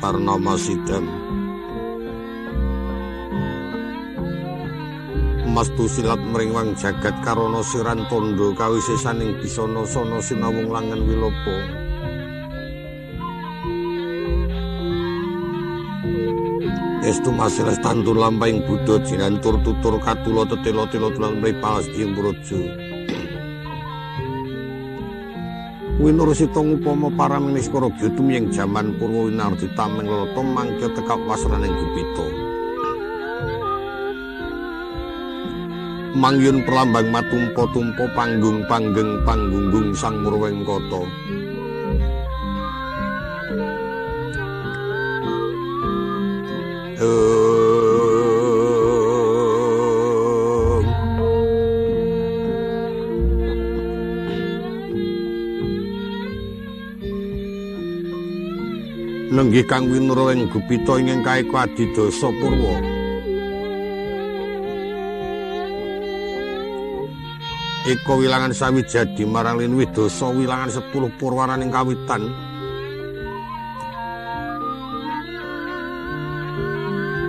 parnama sidam Mastu silat meringwang jagat karono siran tondo kawisisaning bisono sono sinawung langen wilopo. Estu masilas tantur lampaing budo jinantur tutur katulo tetelo telo tulang meripalas dieng burojo Winur sita ngupama paraminis karo gyutum yang jaman purwa winar ditameng loloto mangke tekap wasraning gupita. Mangyun perlambang matumpo-tumpo panggung panggeng panggunggung sang murweng kota. Nenggih kang winura ing gupita ingkang kaeka adidasa purwa. Eko wilangan sawijadi marang lin widasa wilangan 10 purwaraning kawitan.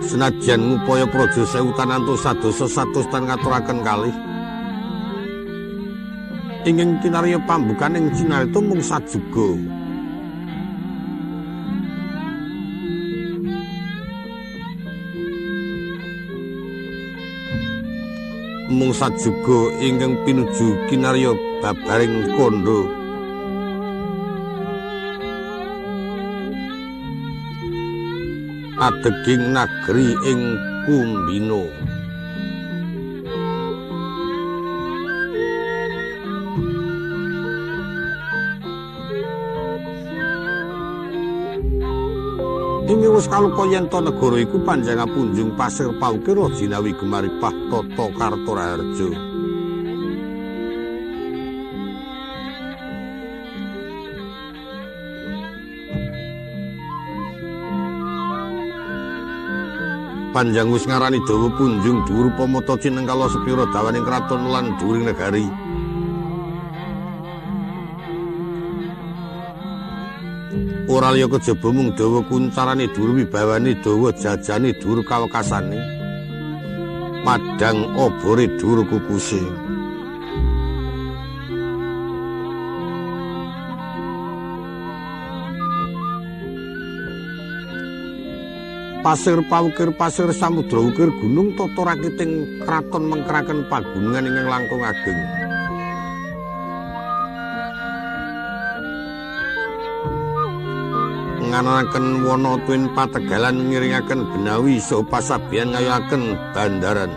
Senajan ngupaya praja sewu tanantu sadosa satus tan ngaturaken kalih. Ingin kinarya pambukan ing cinarita mung sajuga mung sajuga ingkang pinuju kinarya babaring kondo. Adeging nagri ing kumbino Ing wis kalupa yen to negara iku panjang punjung pasir paukira jinawi gemaripah tata kartoraharja. Panjang wis ngarani dawa punjung dhuwur pamata cinengkala sepira dawaning kraton lan dhuwuring negari. Ora liya kejaba mung dawa kuncarane dhuwur wibawane dawa jajane dhuwur kawekasane padang obore dhuwur kukuse Pasir pawukir pasir samudra ukir gunung tata rakiting kraton mengkeraken pagunungan ingkang langkung ageng. Ngananaken wana tuwin pategalan ngiringaken benawi so pasabian ngayoaken bandaran.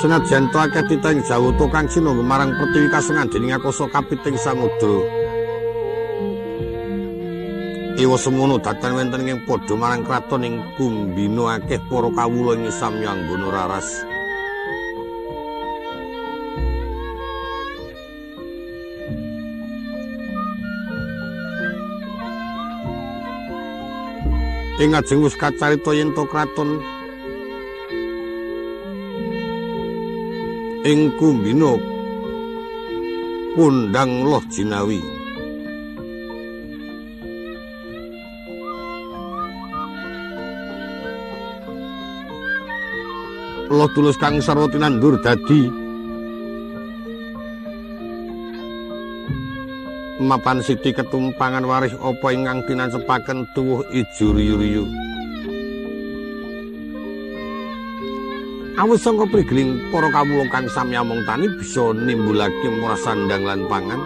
Senajan to akeh titeng jawuta kang sinunggu marang pertiwi kasengan dening akoso kapiting samudra. Iwa semono datan wenten ing padha marang kraton ing Kumbina akeh para kawula ing samyanggana raras ing ajeng wis kacarita yen to kraton. Ing kumbina kundang loh jinawi. Loh tulus kang sarwa tinandur dadi mapan siti ketumpangan waris apa ingkang tinancepaken tuwuh ijo riyu-riyu? Awis sangka prigeling para kawula kang samyamong tani bisa nimbulake murasandang lan pangan.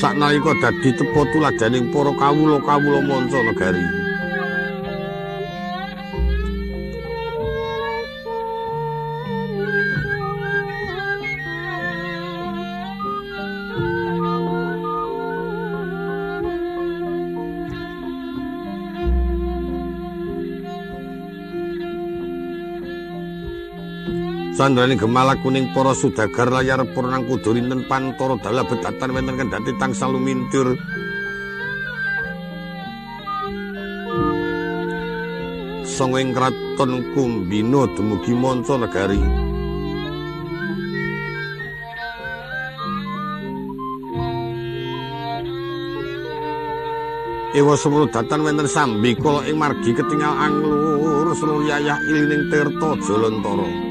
Saknalika dadi tepo tuladaning para kawula-kawula manca negari Sandraning gemala kuning para sudagar layar purnang kudu rinten pantara dalah betatan wenten kendhati tangsal lumintir. sanga ing kraton Kumbina dumugi Manca Negari. Ewa semulu datan wenten sambi kala ing margi ketingal anglur seluruh yayah ilining tirta Jalantara.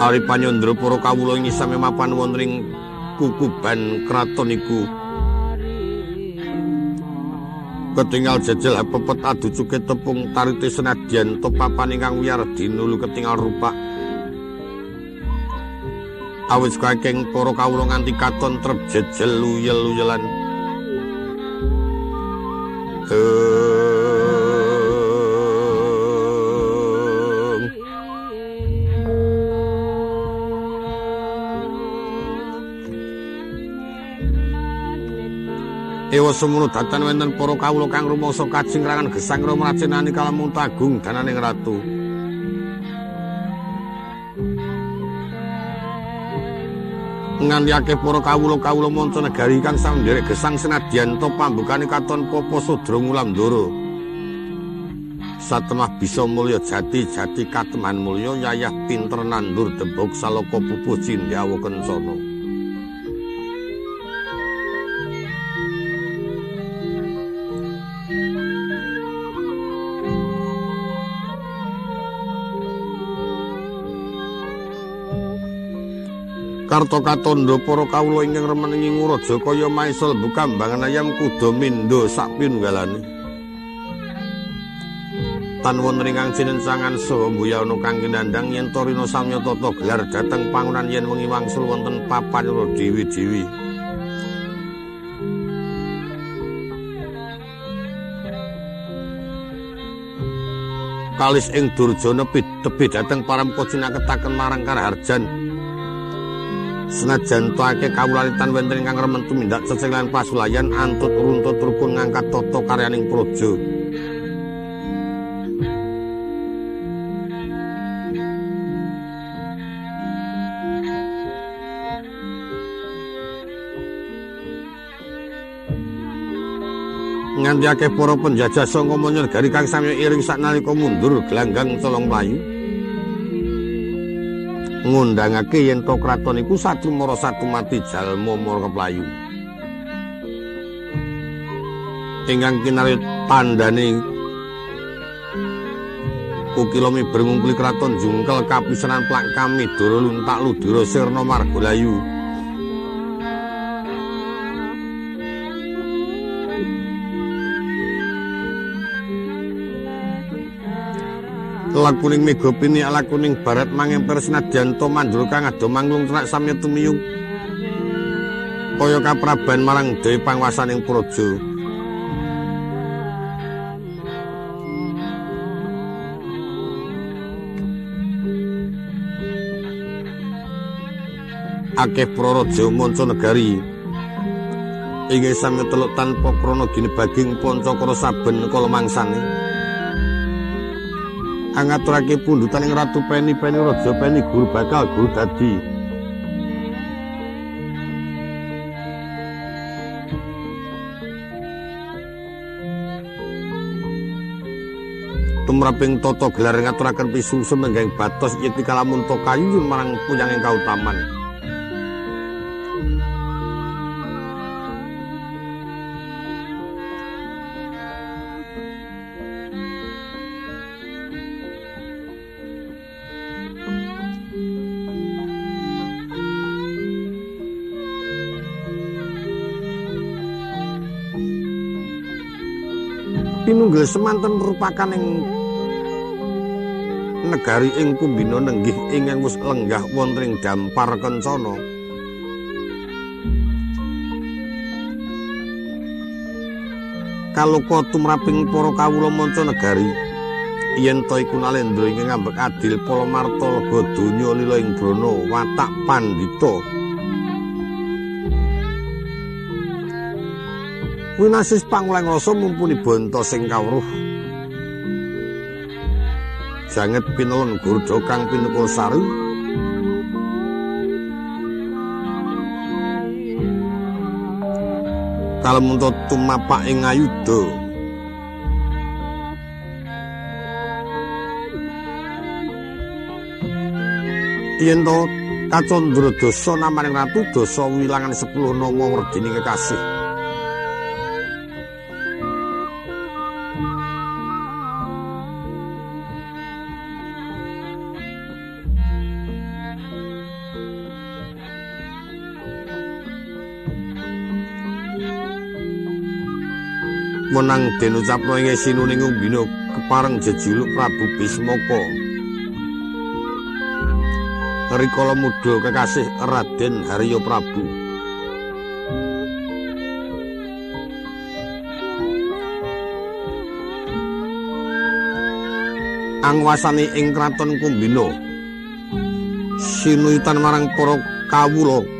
Ari panyandra para kawula ing sami mapan wonten ing kukuban kraton iku. Ketinggal jejel pepet adu cuke tepung tarite senadyan topapan ingkang wiyar dinulu ketinggal rupak. Awis kakeng para kawula nganti katon trep jejel luyel-luyelan. Ewa semono datan wenten para kawula kang rumangsa kajingrangan gesang ramracenani kalamun tagung dananing ratu. Ngandiyake para kawula-kawula manca negari kang samderek gesang senadyan to pambukane katon Popo Sudra Ngulamdara. Satemah bisa mulya jati jati kateman mulya yayah pinter nandur debok saloko pupuh cindyawa kencana. Karto katondo para kawula ingkang remen ing Nguraja kaya maesel bukambangan ayam kuda mindo sak pinunggalane. Tan wonten ingkang cinencangan saha mbuyana kang kinandang yen Torino samya tata gelar dhateng pangunan yen wengi wangsul wonten papan dewi-dewi. Kalis ing Durjana tebi dhateng parampa cinaketaken marang Karaharjan. Senajan tuake kawulalitan wenten ingkang remen tumindak ceceng lan pasulayan antut runtut rukun ngangkat tata karyaning praja. Nganti akeh para penjajah sanga negari kang sami iring saknalika mundur gelanggang colong mlayu. Ngundangake yen to kraton iku satu mara satu mati jalma mara keplayu. Ingkang kinarep tandane Kukilomi berngungkuli kraton jungkel kapisanan plak kami doro luntak ludura sirna margolayu. Lakuning megopini lakuning barat mangemper senadyan to mandul kang ado manglung tenak samya tumiyung. Kaya kapraban marang dewi pangwasaning praja akeh praraja manca negari inggih sami teluk tanpa krana ginebaging pancakara saben kala mangsane ngaturake pundutan ing ratu peni peni raja peni guru bakal guru dadi. Tumraping toto gelar ngaturaken pisu semenggang batos yeti kalamun to kayu marang punyang ing kautaman pinunggil semanten merupakan ing negari ing kumbina nenggih ingkang wis lenggah wonten ing dampar kencana. Kaluka tumraping para kawula manca negari yen to iku nalendra ing ngambek adil pala marta lega donya lila ing brana watak pandita Winasis pangulang rasa mumpuni bonto sing kawruh. janget pinelon gurdo kang pinukul sari. Kalem untuk tumapak ing ayudo yen to kacandra dosa namaning ratu dosa wilangan 10 nama werdini kekasih menang den ucapno ing sinuning umbina kepareng jejuluk Prabu Bismaka rikala muda kekasih Raden Haryo Prabu. Angwasane ing kraton Kumbina. Sinuitan marang para kawula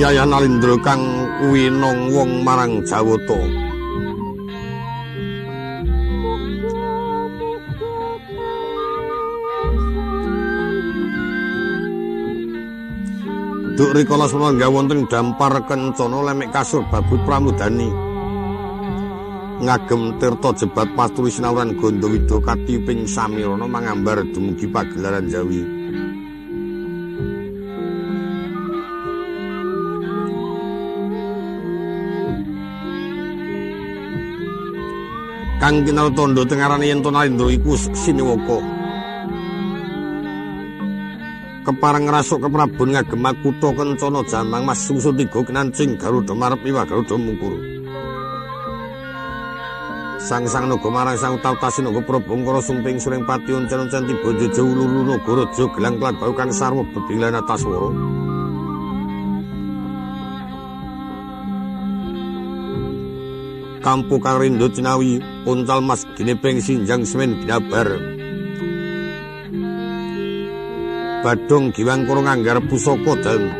Yayan Alindra kang winong wong marang Jawata Duk rikala semana wonten dampar kencana lemek kasur babut pramudani. Ngagem tirta jebat pasturi sinawuran Gondowida katiping samirana mangambar dumugi pagelaran Jawi. Kang kinal tondo tengarane yen tonalindra iku siniwaka. kepareng ngrasuk keprabun ngagemak kutha kencana jamang mas sungsu tiga kenancing garuda marep iwah garuda mungkur sang sang naga marang sang tawtasi naga prabangkara sumping suring pati uncen-uncen tiba jeje uluru naga raja gelang kelat bau kang sarwa bebinglan atas wara kampu kang rindu cinawi puncal mas gini peng sinjang semen binabar Badung giwang kurung anggar pusaka dalem.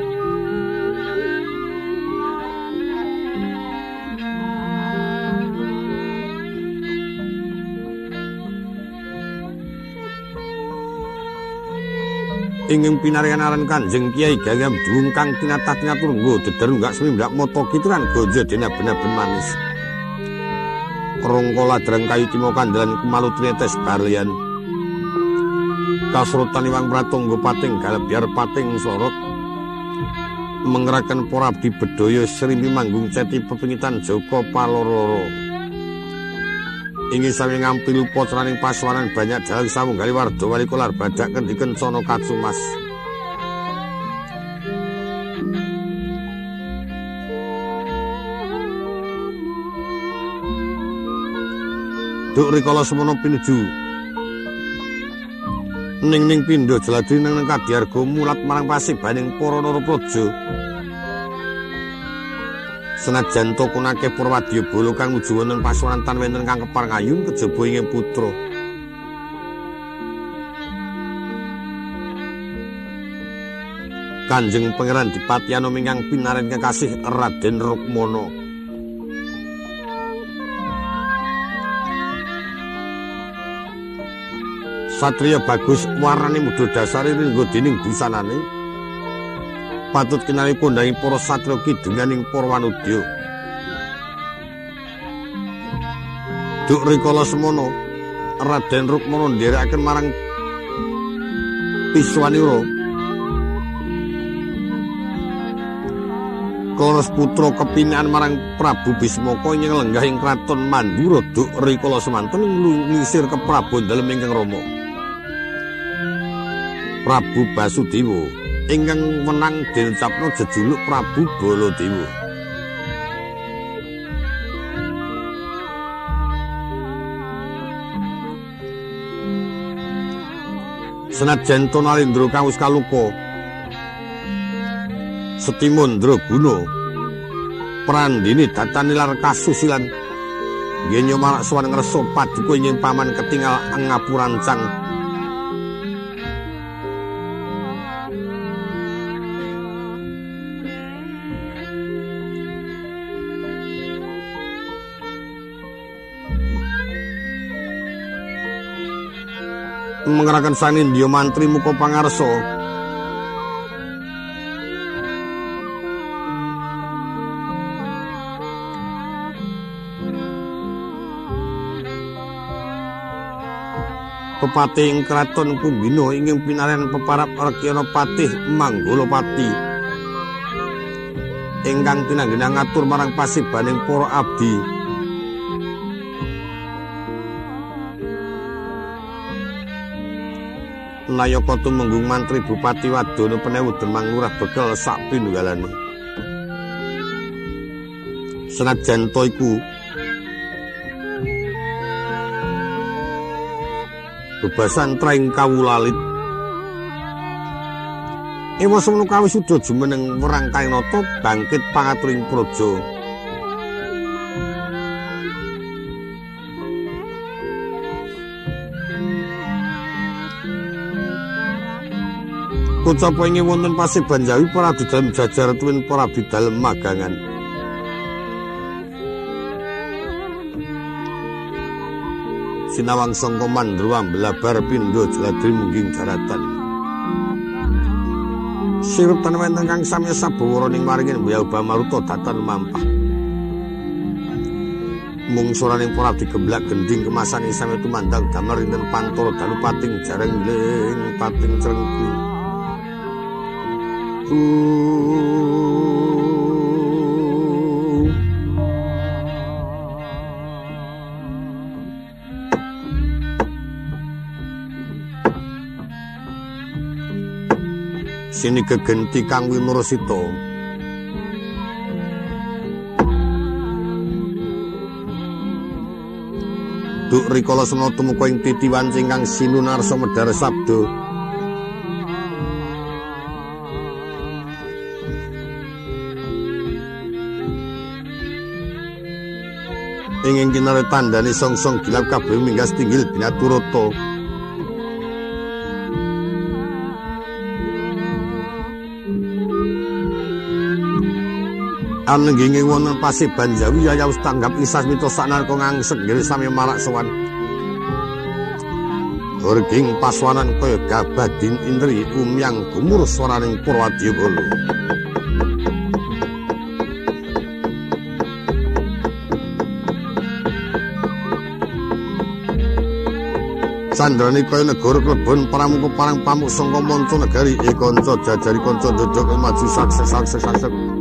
Ingin pinarian aran kanjeng kiai gagam dung kang tinatah tinatur nggo dederu gak semi mbak moto kitran gojo dina bener-bener manis. Kerongkola dereng kayu timo kandalan kemalu trinetes balian. kasrutan iwang pratunggo pating galebyar pating sorot mengerahkan porab di bedoyo serimi manggung ceti pepingitan joko palororo ingin sami ngampil potraning paswanan banyak dalang samu gali wardo wali kolar badak kendiken sono katsumas Duk rikala semono pinuju. Ning-ning pindho jeladi nang kadiarga mulat marang pasibaning para narapraja senajan tokunake purwadya bolo kang nuju wonten pasuwanan tan wonten kang kepar ngayung kejaba ing putra. Kanjeng Pangeran Dipatiyana mingkang pinaren kekasih Raden Rukmana Satria bagus warnane mudha dasare ringgo dening busanane. Patut kinali kondangi para satria kidunganing para wanudya. Duk rikala semono Raden Rukmana nderekaken marang Piswanira. Kloros putra kepingan marang Prabu Bismaka ing lenggah ing kraton Mandura duk rikala semanten nglisir ke Prabu dalem ingkang Rama. Prabu Basudewa. Ingkang menang diucapno jejuluk Prabu Baladewa. Senajan Tonalindra kang wis kaluka Setimundra Guna Prandini datani lar kasusilan. Genyo marak suwan ngreso paduka ing paman ketinggal ngapurancang sanin dia mantri muka pangarso. Pepati ing kraton Kumbino ingin pinaren peparap Rekyana Patih Manggolopati. Ingkang tinanggina ngatur marang pasibaning para abdi Nayaka tumenggung mantri Bupati Wadono Penewu Demang Lurah Bekel sak pinunggalane Senajan to iku bebasan traing kawulalit. Ewa semono kawis sudah jumeneng merang kainoto bangkit pangaturing projo Ucapa ingin wonten pasti banjawi para dudam jajar tuwin para bidal magangan. sinawang sangka mandruwa mblabar pindha jladri mungging daratan. Sirup tanemen kang sami sabawara ning maringin mbaya bamaruta datan mampah. Mung soraning para digemblak gending kemasan sami tumandang damar rinten pantoro dalu pating jareng ling pating cerengku sini kegenti kang wimurusita Duk rikala semana tumeka ing titiwan singkang sinunarsa medhar sabda Ingin kinare tandani song-song gilap kabeh minggas tinggil binaturata anengginge wonten pasih banjawi ya wis tanggap isas mitos sanarko ngangsek ngiri sami marak sowan. Urging paswanan kaya gabadin indri umyang gumur swaraning Purwadya Bolo. Sandrani kaya negara klebon pramuka parang pamuk sangka manca negari e kanca jajari kanca ndodok maju sakses sakses sakses.